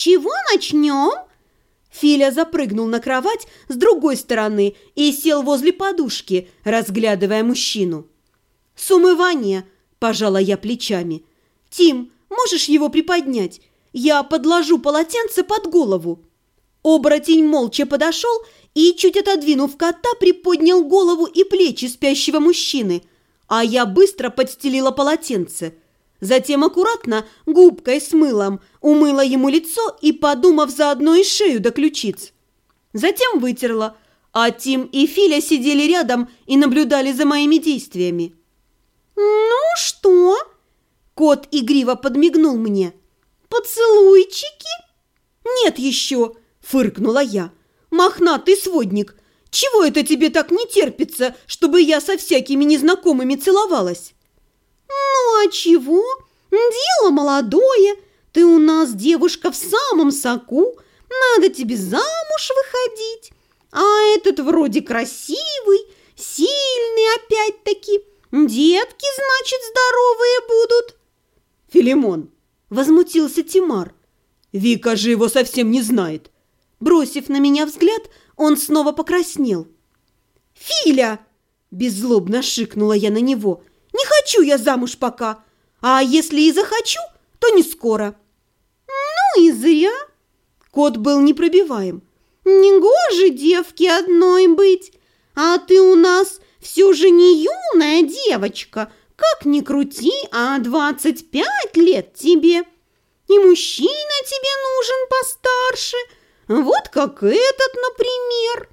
чего начнем?» Филя запрыгнул на кровать с другой стороны и сел возле подушки, разглядывая мужчину. «С умывания!» – пожала я плечами. «Тим, можешь его приподнять? Я подложу полотенце под голову». Оборотень молча подошел и, чуть отодвинув кота, приподнял голову и плечи спящего мужчины, а я быстро подстелила полотенце. Затем аккуратно, губкой с мылом, умыла ему лицо и, подумав заодно и шею до ключиц. Затем вытерла, а Тим и Филя сидели рядом и наблюдали за моими действиями. «Ну что?» Кот игриво подмигнул мне. «Поцелуйчики?» «Нет еще!» – фыркнула я. «Мохнатый сводник, чего это тебе так не терпится, чтобы я со всякими незнакомыми целовалась?» «Ну а чего? Дело молодое. Ты у нас девушка в самом соку. Надо тебе замуж выходить. А этот вроде красивый, сильный опять-таки. Детки, значит, здоровые будут». «Филимон!» – возмутился Тимар. «Вика же его совсем не знает». Бросив на меня взгляд, он снова покраснел. «Филя!» – беззлобно шикнула я на него. «Не хочу я замуж пока, а если и захочу, то не скоро». «Ну и зря!» Кот был непробиваем. «Негоже девке одной быть, а ты у нас все же не юная девочка, как ни крути, а двадцать пять лет тебе. И мужчина тебе нужен постарше, вот как этот, например».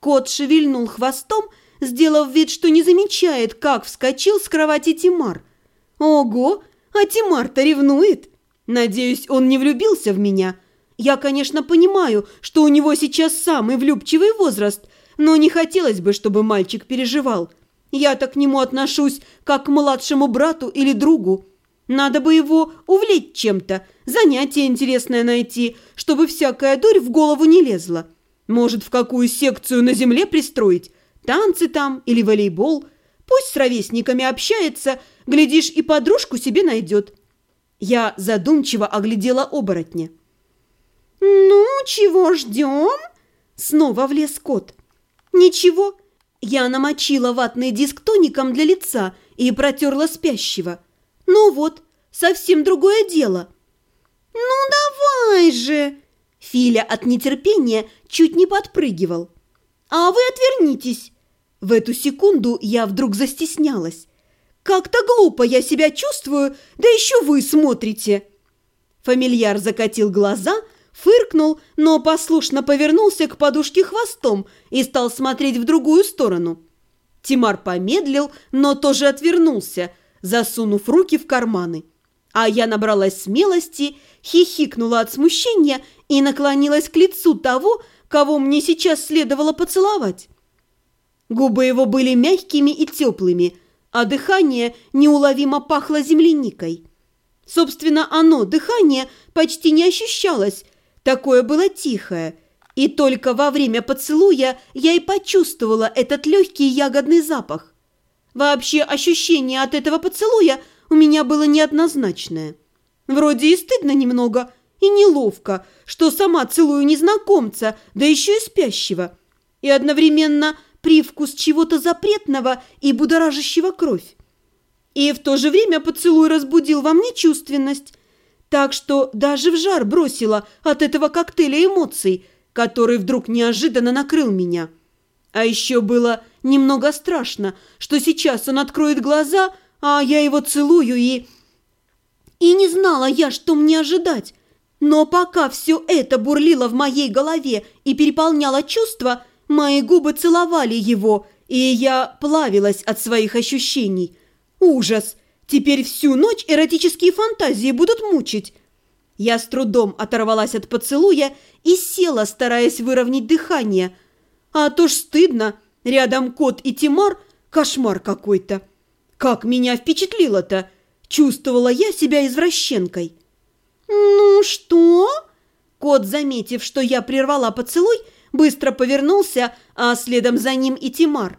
Кот шевельнул хвостом, сделав вид, что не замечает, как вскочил с кровати Тимар. «Ого, а Тимар-то ревнует! Надеюсь, он не влюбился в меня. Я, конечно, понимаю, что у него сейчас самый влюбчивый возраст, но не хотелось бы, чтобы мальчик переживал. Я-то к нему отношусь, как к младшему брату или другу. Надо бы его увлечь чем-то, занятие интересное найти, чтобы всякая дурь в голову не лезла. Может, в какую секцию на земле пристроить? Танцы там или волейбол? Пусть с ровесниками общается, глядишь, и подружку себе найдет. Я задумчиво оглядела оборотня. «Ну, чего ждем?» Снова влез кот. «Ничего». Я намочила ватный диск тоником для лица и протерла спящего. «Ну вот, совсем другое дело». «Ну давай же!» Филя от нетерпения чуть не подпрыгивал. «А вы отвернитесь!» В эту секунду я вдруг застеснялась. «Как-то глупо я себя чувствую, да еще вы смотрите!» Фамильяр закатил глаза, фыркнул, но послушно повернулся к подушке хвостом и стал смотреть в другую сторону. Тимар помедлил, но тоже отвернулся, засунув руки в карманы. А я набралась смелости, хихикнула от смущения и наклонилась к лицу того, кого мне сейчас следовало поцеловать. Губы его были мягкими и теплыми, а дыхание неуловимо пахло земляникой. Собственно, оно, дыхание, почти не ощущалось, такое было тихое, и только во время поцелуя я и почувствовала этот легкий ягодный запах. Вообще ощущение от этого поцелуя у меня было неоднозначное. Вроде и стыдно немного, и неловко, что сама целую незнакомца, да еще и спящего. И одновременно привкус чего-то запретного и будоражащего кровь. И в то же время поцелуй разбудил во мне чувственность, так что даже в жар бросила от этого коктейля эмоций, который вдруг неожиданно накрыл меня. А еще было немного страшно, что сейчас он откроет глаза, а я его целую и... И не знала я, что мне ожидать. Но пока все это бурлило в моей голове и переполняло чувства, мои губы целовали его, и я плавилась от своих ощущений. Ужас! Теперь всю ночь эротические фантазии будут мучить. Я с трудом оторвалась от поцелуя и села, стараясь выровнять дыхание. А то ж стыдно. Рядом кот и Тимар – кошмар какой-то. Как меня впечатлило-то! Чувствовала я себя извращенкой. «Ну что?» Кот, заметив, что я прервала поцелуй, быстро повернулся, а следом за ним и Тимар.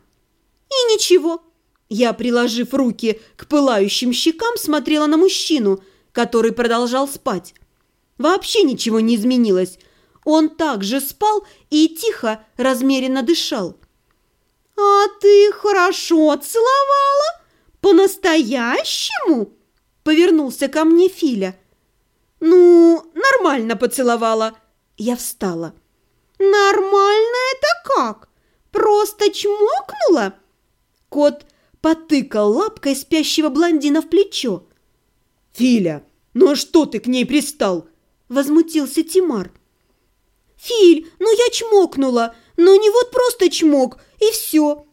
«И ничего». Я, приложив руки к пылающим щекам, смотрела на мужчину, который продолжал спать. Вообще ничего не изменилось. Он также спал и тихо, размеренно дышал. «А ты хорошо целовала? По-настоящему?» Повернулся ко мне Филя. «Ну, нормально поцеловала». Я встала. «Нормально это как? Просто чмокнула?» Кот потыкал лапкой спящего блондина в плечо. «Филя, ну а что ты к ней пристал?» Возмутился Тимар. «Филь, ну я чмокнула, но не вот просто чмок, и все».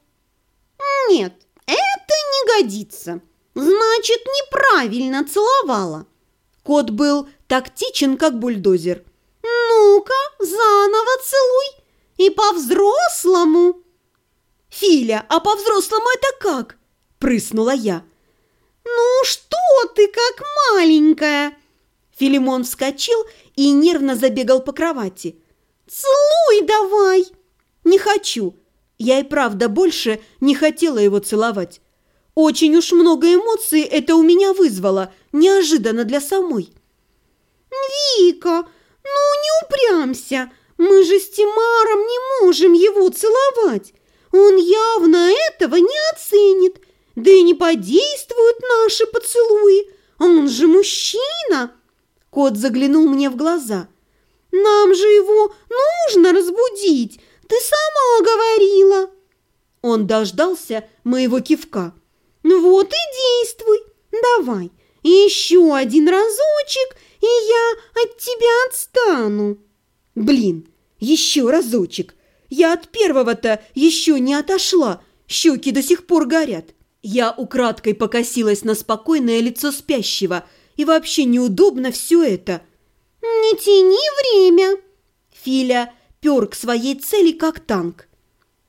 «Нет, это не годится. Значит, неправильно целовала». Кот был тактичен, как бульдозер. «Ну-ка, заново целуй, и по-взрослому». «Филя, а по-взрослому это как?» – прыснула я. «Ну что ты, как маленькая!» Филимон вскочил и нервно забегал по кровати. «Целуй давай!» «Не хочу!» Я и правда больше не хотела его целовать. Очень уж много эмоций это у меня вызвало, неожиданно для самой. «Вика, ну не упрямся! Мы же с Тимаром не можем его целовать! Он явно этого не оценит, да и не подействуют наши поцелуи, он же мужчина!» Кот заглянул мне в глаза. «Нам же его нужно разбудить, ты сама говорила!» Он дождался моего кивка. «Ну «Вот и действуй! Давай, еще один разочек, и я от тебя отстану!» «Блин, еще разочек! Я от первого-то еще не отошла, щеки до сих пор горят!» Я украдкой покосилась на спокойное лицо спящего, и вообще неудобно все это. «Не тяни время!» Филя пер к своей цели, как танк.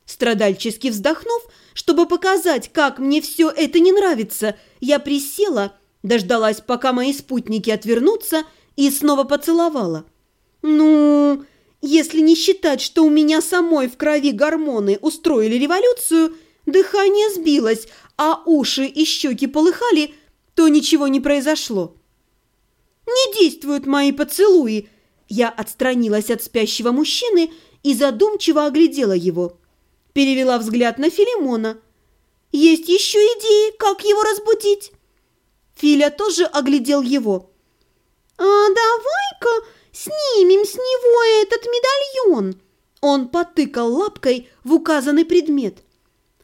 Страдальчески вздохнув, чтобы показать, как мне все это не нравится, я присела, дождалась, пока мои спутники отвернутся, и снова поцеловала. Ну, если не считать, что у меня самой в крови гормоны устроили революцию, дыхание сбилось, а уши и щеки полыхали, то ничего не произошло. Не действуют мои поцелуи. Я отстранилась от спящего мужчины и задумчиво оглядела его. Перевела взгляд на Филимона. Есть еще идеи, как его разбудить? Филя тоже оглядел его. «А давай-ка снимем с него этот медальон!» Он потыкал лапкой в указанный предмет.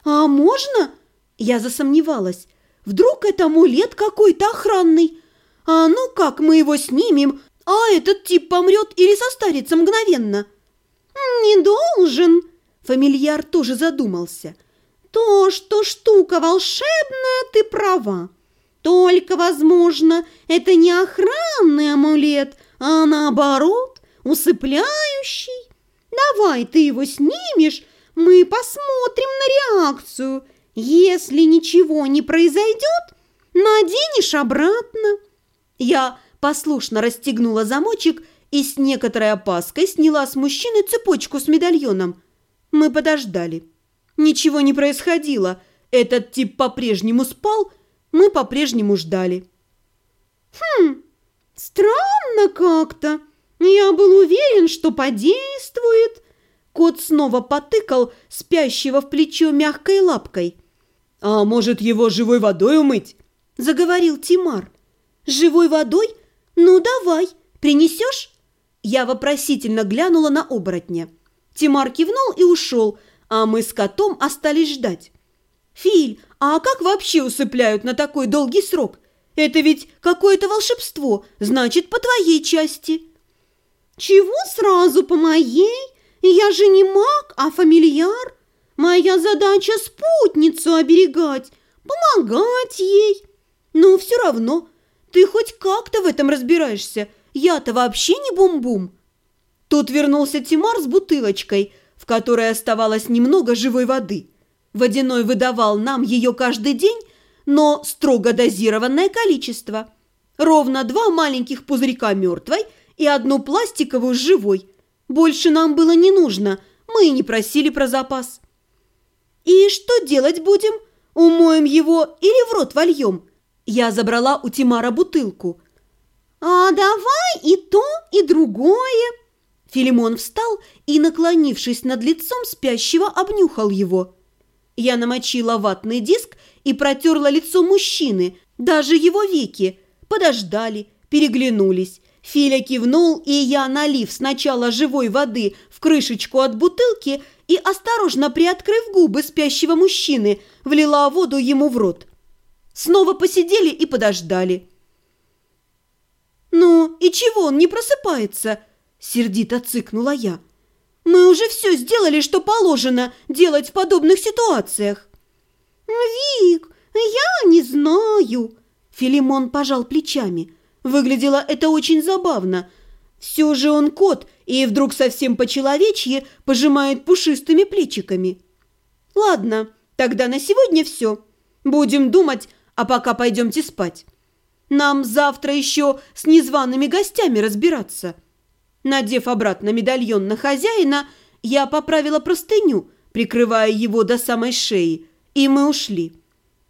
«А можно?» Я засомневалась. «Вдруг это амулет какой-то охранный? А ну как мы его снимем, а этот тип помрет или состарится мгновенно?» «Не должен!» Фамильяр тоже задумался. «То, что штука волшебная, ты права. Только, возможно, это не охранный амулет, а наоборот, усыпляющий. Давай ты его снимешь, мы посмотрим на реакцию. Если ничего не произойдет, наденешь обратно». Я послушно расстегнула замочек и с некоторой опаской сняла с мужчины цепочку с медальоном. Мы подождали. Ничего не происходило. Этот тип по-прежнему спал, мы по-прежнему ждали. «Хм, странно как-то. Я был уверен, что подействует». Кот снова потыкал спящего в плечо мягкой лапкой. «А может, его живой водой умыть?» – заговорил Тимар. «Живой водой? Ну, давай, принесешь?» Я вопросительно глянула на оборотня. Тимар кивнул и ушел, а мы с котом остались ждать. «Филь, а как вообще усыпляют на такой долгий срок? Это ведь какое-то волшебство, значит, по твоей части». «Чего сразу по моей? Я же не маг, а фамильяр. Моя задача спутницу оберегать, помогать ей. Но все равно, ты хоть как-то в этом разбираешься. Я-то вообще не бум-бум». Тут вернулся Тимар с бутылочкой, в которой оставалось немного живой воды. Водяной выдавал нам ее каждый день, но строго дозированное количество. Ровно два маленьких пузырька мертвой и одну пластиковую живой – больше нам было не нужно, мы и не просили про запас. И что делать будем? Умоем его или в рот вольем? Я забрала у Тимара бутылку. «А давай и то, и другое!» Филимон встал и, наклонившись над лицом спящего, обнюхал его. Я намочила ватный диск и протерла лицо мужчины, даже его веки. Подождали, переглянулись. Филя кивнул, и я, налив сначала живой воды в крышечку от бутылки и, осторожно приоткрыв губы спящего мужчины, влила воду ему в рот. Снова посидели и подождали. «Ну, и чего он не просыпается?» – сердито цыкнула я. «Мы уже все сделали, что положено делать в подобных ситуациях». «Вик, я не знаю», – Филимон пожал плечами. Выглядело это очень забавно. Все же он кот и вдруг совсем по-человечьи пожимает пушистыми плечиками. «Ладно, тогда на сегодня все. Будем думать, а пока пойдемте спать. Нам завтра еще с незваными гостями разбираться». Надев обратно медальон на хозяина, я поправила простыню, прикрывая его до самой шеи, и мы ушли.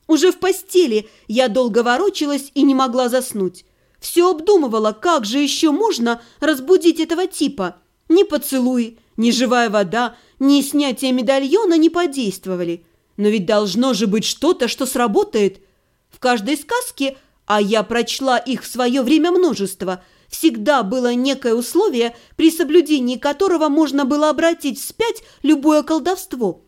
Уже в постели я долго ворочалась и не могла заснуть. Все обдумывала, как же еще можно разбудить этого типа. Ни поцелуй, ни живая вода, ни снятие медальона не подействовали. Но ведь должно же быть что-то, что сработает. В каждой сказке, а я прочла их в свое время множество, всегда было некое условие, при соблюдении которого можно было обратить вспять любое колдовство.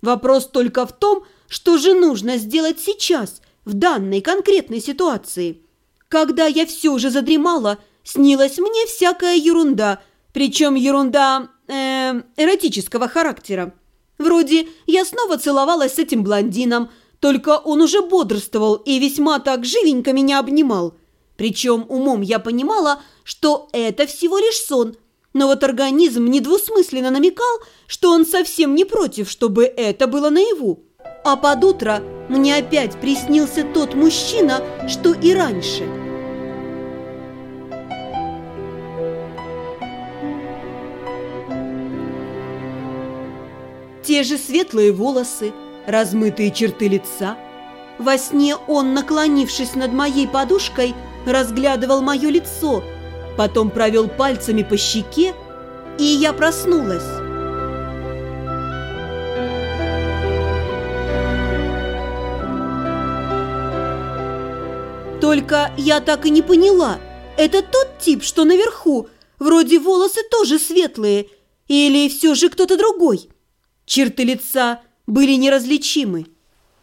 Вопрос только в том, что же нужно сделать сейчас, в данной конкретной ситуации. Когда я все же задремала, снилась мне всякая ерунда, причем ерунда э, эротического характера. Вроде я снова целовалась с этим блондином, только он уже бодрствовал и весьма так живенько меня обнимал. Причем умом я понимала, что это всего лишь сон, но вот организм недвусмысленно намекал, что он совсем не против, чтобы это было наяву. А под утро мне опять приснился тот мужчина, что и раньше. Те же светлые волосы, размытые черты лица. Во сне он, наклонившись над моей подушкой, разглядывал мое лицо, потом провел пальцами по щеке, и я проснулась. Только я так и не поняла, это тот тип, что наверху, вроде волосы тоже светлые, или все же кто-то другой? Черты лица были неразличимы.